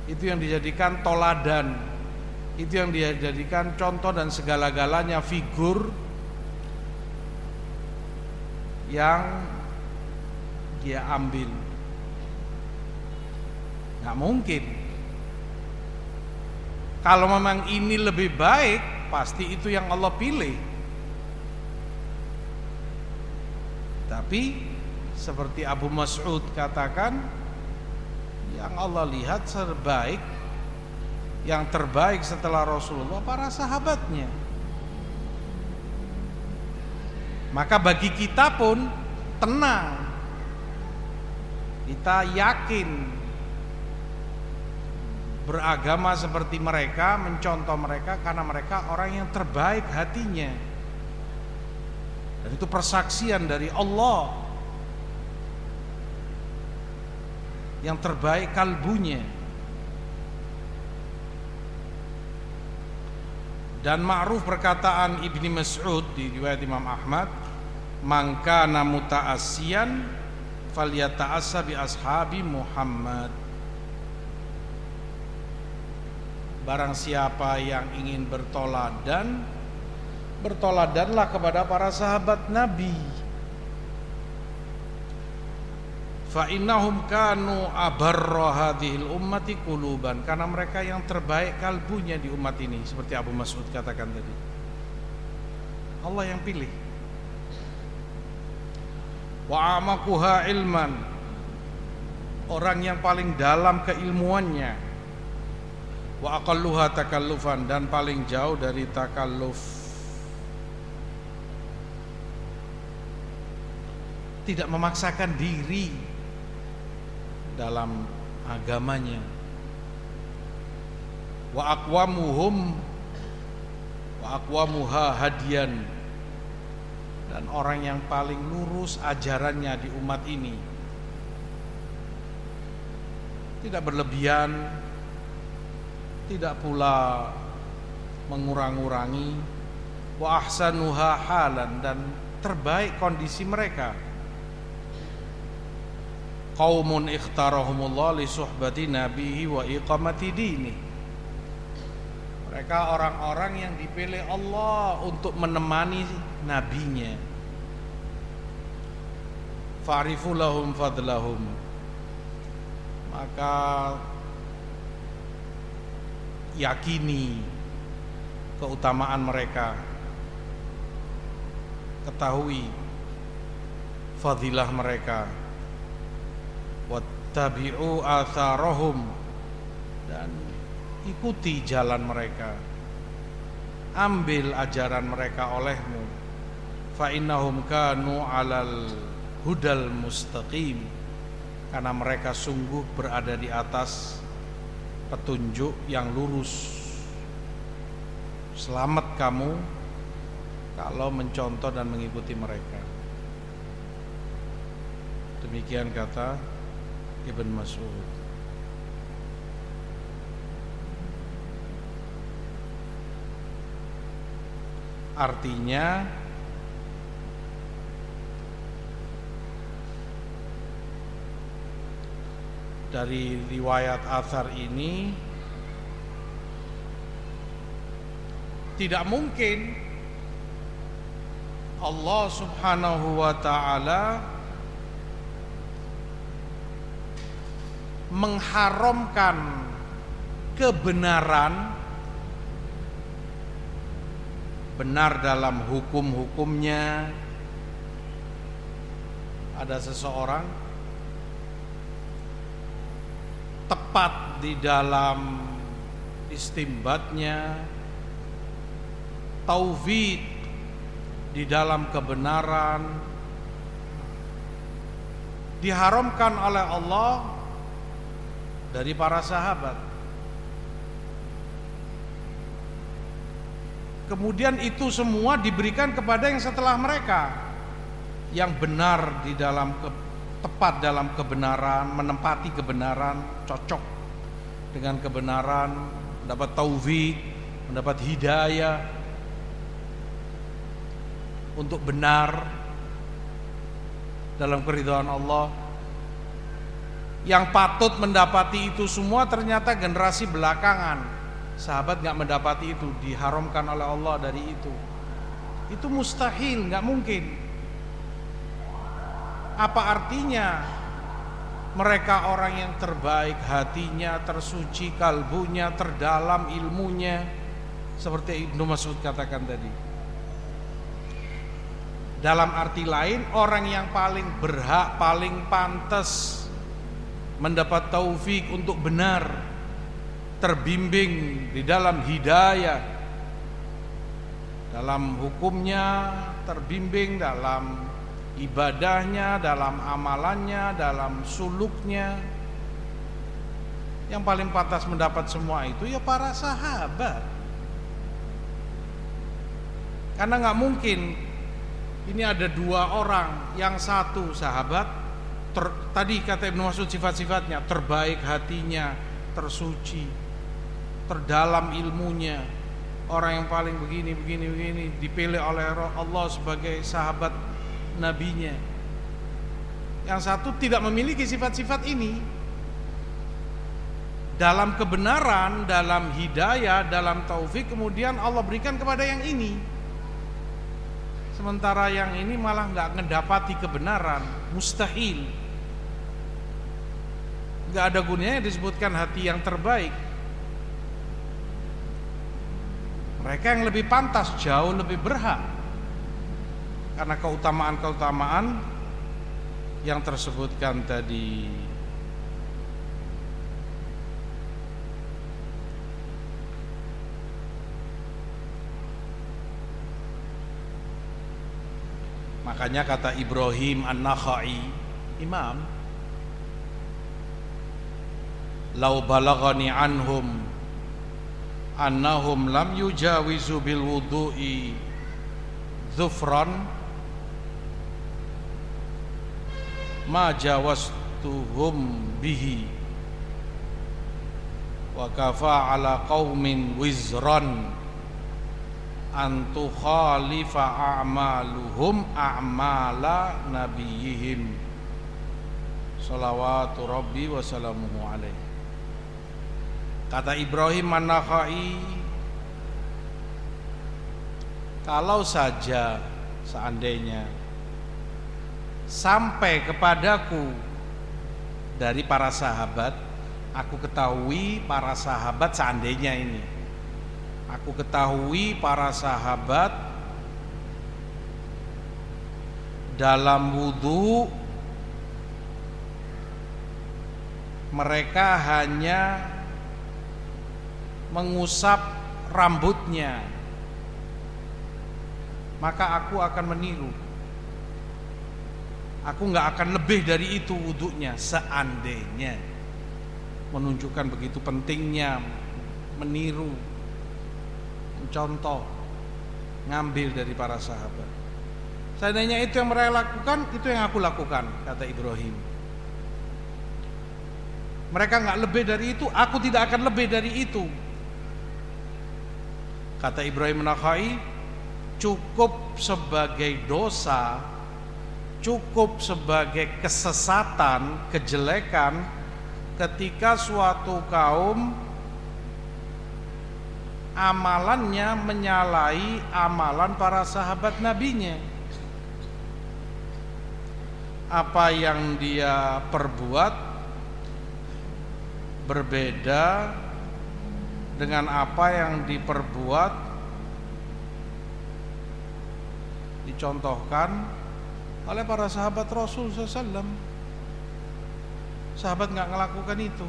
S1: Itu yang dijadikan toladan. Itu yang dijadikan contoh dan segala-galanya figur yang dia ambil. Nggak mungkin. Kalau memang ini lebih baik pasti itu yang Allah pilih Tapi seperti Abu Mas'ud katakan yang Allah lihat terbaik yang terbaik setelah Rasulullah para sahabatnya. Maka bagi kita pun tenang. Kita yakin beragama seperti mereka, mencontoh mereka karena mereka orang yang terbaik hatinya. Dan itu persaksian dari Allah yang terbaik kalbunya. Dan ma'ruf perkataan Ibni Mas'ud di riwayat Imam Ahmad, "Man kana muta'assiyan falyata'assa bi ashabi Muhammad." Barang siapa yang ingin bertoladan bertoladanlah kepada para sahabat Nabi. Fa innahum kanu abarra hadhil ummati quluban. Karena mereka yang terbaik kalbunya di umat ini seperti Abu Mas'ud katakan tadi. Allah yang pilih. Wa amakuha ilman. Orang yang paling dalam keilmuannya. Wa aqalluha takallufan. Dan paling jauh dari takalluf tidak memaksakan diri dalam agamanya. Wa aqwamuhum wa aqwamuha hadian. Dan orang yang paling lurus ajarannya di umat ini. Tidak berlebihan tidak pula mengurang-urangi. Wa ahsanuha halan dan terbaik kondisi mereka qaumun ikhtarahumullah li suhbati nabihi wa iqamati dini. Mereka orang-orang yang dipilih Allah untuk menemani nabinya. Fa'rifu lahum fadlahum. Maka yakini keutamaan mereka. Ketahui fadilah mereka wattabi'u atharahum. Dan ikuti jalan mereka. Ambil ajaran mereka olehmu. Fa innahum kanu alal hudal mustaqim. Karena mereka sungguh berada di atas petunjuk yang lurus. Selamat kamu kalau mencontoh dan mengikuti mereka. Demikian kata Ibn Mas'ud artinya dari riwayat asar ini tidak mungkin Allah Subhanahu wa taala mengharamkan kebenaran benar dalam hukum-hukumnya. Ada seseorang tepat di dalam istimbatnya taufik di dalam kebenaran diharamkan oleh Allah dari para sahabat kemudian itu semua diberikan kepada yang setelah mereka yang benar di dalam ke tepat dalam kebenaran, menempati kebenaran, cocok dengan kebenaran, mendapat taufik, mendapat hidayah untuk benar dalam keridhaan Allah. Yang patut mendapati itu semua ternyata generasi belakangan. Sahabat nggak mendapati itu, diharamkan oleh Allah dari itu. Itu mustahil, nggak mungkin. Apa artinya mereka orang yang terbaik hatinya, tersuci kalbunya, terdalam ilmunya seperti Ibnu Mas'ud katakan tadi. Dalam arti lain orang yang paling berhak, paling pantas mendapat taufik untuk benar, terbimbing di dalam hidayah, dalam hukumnya, terbimbing dalam ibadahnya, dalam amalannya, dalam suluknya. Yang paling pantas mendapat semua itu ya para sahabat. Karena nggak mungkin ini ada dua orang, yang satu sahabat, ter, tadi kata Ibnu Mas'ud sifat-sifatnya terbaik hatinya, tersuci, terdalam ilmunya, orang yang paling begini begini begini dipilih oleh Allah sebagai sahabat nabinya. Yang satu tidak memiliki sifat-sifat ini. Dalam kebenaran, dalam hidayah, dalam taufik kemudian Allah berikan kepada yang ini. Sementara yang ini malah nggak ngedapati kebenaran, mustahil. Nggak ada gunanya disebutkan hati yang terbaik. Mereka yang lebih pantas, jauh lebih berhak karena keutamaan-keutamaan yang tersebutkan tadi. Makanya kata Ibrahim An-Nakhai, Imam, "Lau balagani anhum annahum lam yujawizu bil wudu'i dhufran ma jawastuhum bihi wa kafa ala qaumin wizran an tukhalifa a'maluhum a'mala nabiyihim. Salawatu rabbi wa salamuhu alaih kata Ibrahim Manakhai kalau saja seandainya sampai kepadaku dari para sahabat aku ketahui para sahabat seandainya ini. Aku ketahui para sahabat dalam wudhu mereka hanya mengusap rambutnya maka aku akan meniru. Aku nggak akan lebih dari itu wudhunya seandainya menunjukkan begitu pentingnya meniru, mencontoh, ngambil dari para sahabat. Seandainya itu yang mereka lakukan, itu yang aku lakukan, kata Ibrahim. Mereka nggak lebih dari itu, aku tidak akan lebih dari itu. Kata Ibrahim Nakhai, cukup sebagai dosa, cukup sebagai kesesatan, kejelekan ketika suatu kaum amalannya menyalahi amalan para sahabat nabinya. Apa yang dia perbuat berbeda dengan apa yang diperbuat dicontohkan oleh para sahabat Rasul SAW sahabat nggak ngelakukan itu.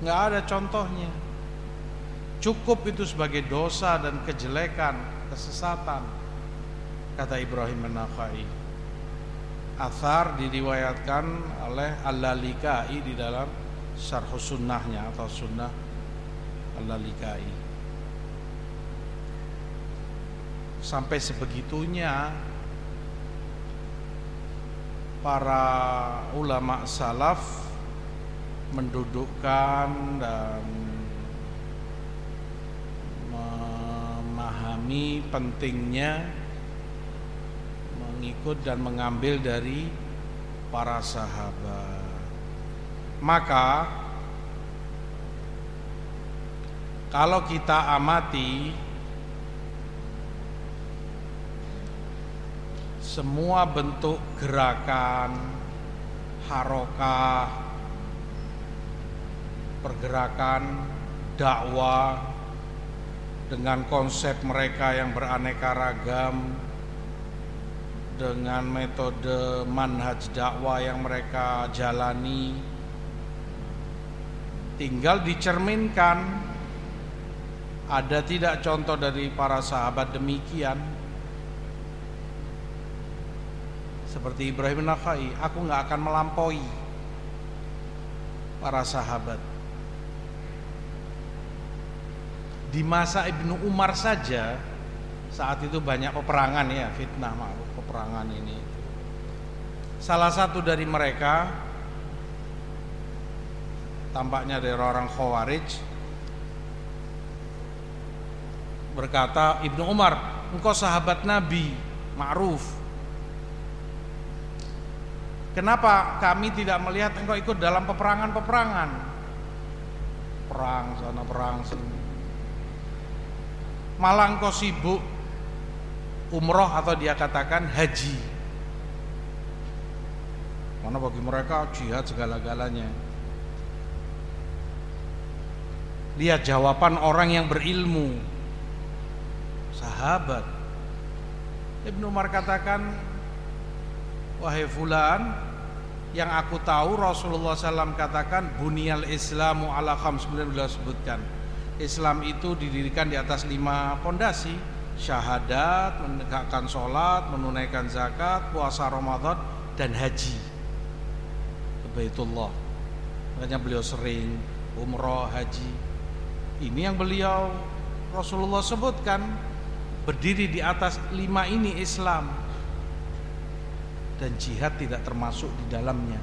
S1: Nggak ada contohnya. Cukup itu sebagai dosa dan kejelekan kesesatan kata Ibrahim An-Nakhai. Athar diriwayatkan oleh Al-Lalikai di dalam syarh sunnahnya atau sunnah Al-Lalikai sampai sebegitunya para ulama salaf mendudukkan dan memahami pentingnya mengikut dan mengambil dari para sahabat. Maka kalau kita amati semua bentuk gerakan harokah pergerakan dakwah dengan konsep mereka yang beraneka ragam dengan metode manhaj dakwah yang mereka jalani tinggal dicerminkan. Ada tidak contoh dari para sahabat demikian? Seperti Ibrahim Nakhai aku nggak akan melampaui para sahabat. Di masa Ibnu Umar saja saat itu banyak peperangan ya fitnah peperangan ini. Salah satu dari mereka tampaknya dari orang Khawarij. Berkata Ibnu Umar engkau sahabat Nabi ma'ruf. Kenapa kami tidak melihat engkau ikut dalam peperangan-peperangan? Perang sana perang sini. Malah engkau sibuk umroh atau dia katakan haji. Karena bagi mereka jihad segala-galanya lihat jawaban orang yang berilmu. Sahabat. Ibnu Umar katakan wahai fulan yang aku tahu Rasulullah SAW katakan bunyal islamu ala khams. Kemudian beliau sebutkan Islam itu didirikan di atas lima pondasi. Syahadat, menegakkan sholat, menunaikan zakat, puasa Ramadan dan haji. Ke Baitullah. Makanya beliau sering umroh, haji. Ini yang beliau Rasulullah sebutkan berdiri di atas lima ini Islam dan jihad tidak termasuk di dalamnya.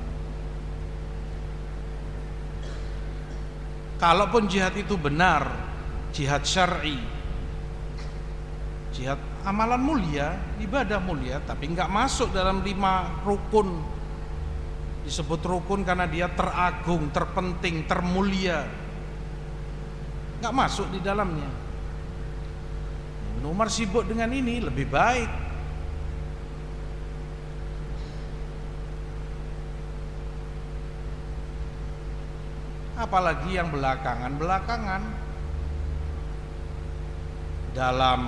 S1: Kalaupun jihad itu benar, jihad syar'i, jihad amalan mulia, ibadah mulia, tapi nggak masuk dalam lima rukun. Disebut rukun karena dia teragung, terpenting, termulia. Nggak masuk di dalamnya. Umar sibuk dengan ini lebih baik apalagi yang belakangan-belakangan dalam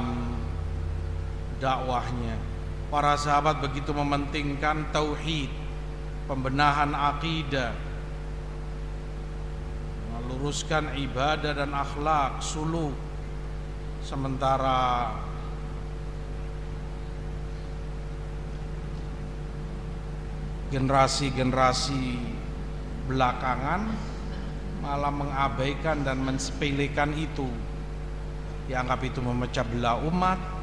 S1: dakwahnya para sahabat begitu mementingkan tauhid pembenahan akidah meluruskan ibadah dan akhlak suluk. Sementara generasi-generasi belakangan malah mengabaikan dan mensepelekan itu. Dianggap itu memecah belah umat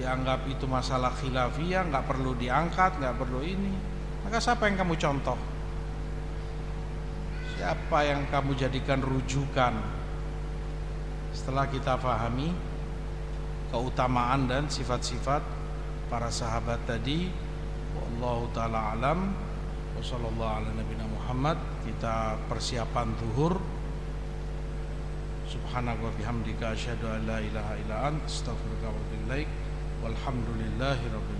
S1: dianggap itu masalah khilafiyah nggak perlu diangkat nggak perlu ini. Maka siapa yang kamu contoh siapa yang kamu jadikan rujukan setelah kita pahami keutamaan dan sifat-sifat para sahabat tadi wallahu taala alam Wassalamualaikum ala nabiyina Muhammad Kita persiapan zuhur Subhanahu wa bihamdika asyhadu an la ilaha illa ant astaghfiruka wa atubu ilaik. Walhamdulillahi rabbil alamin.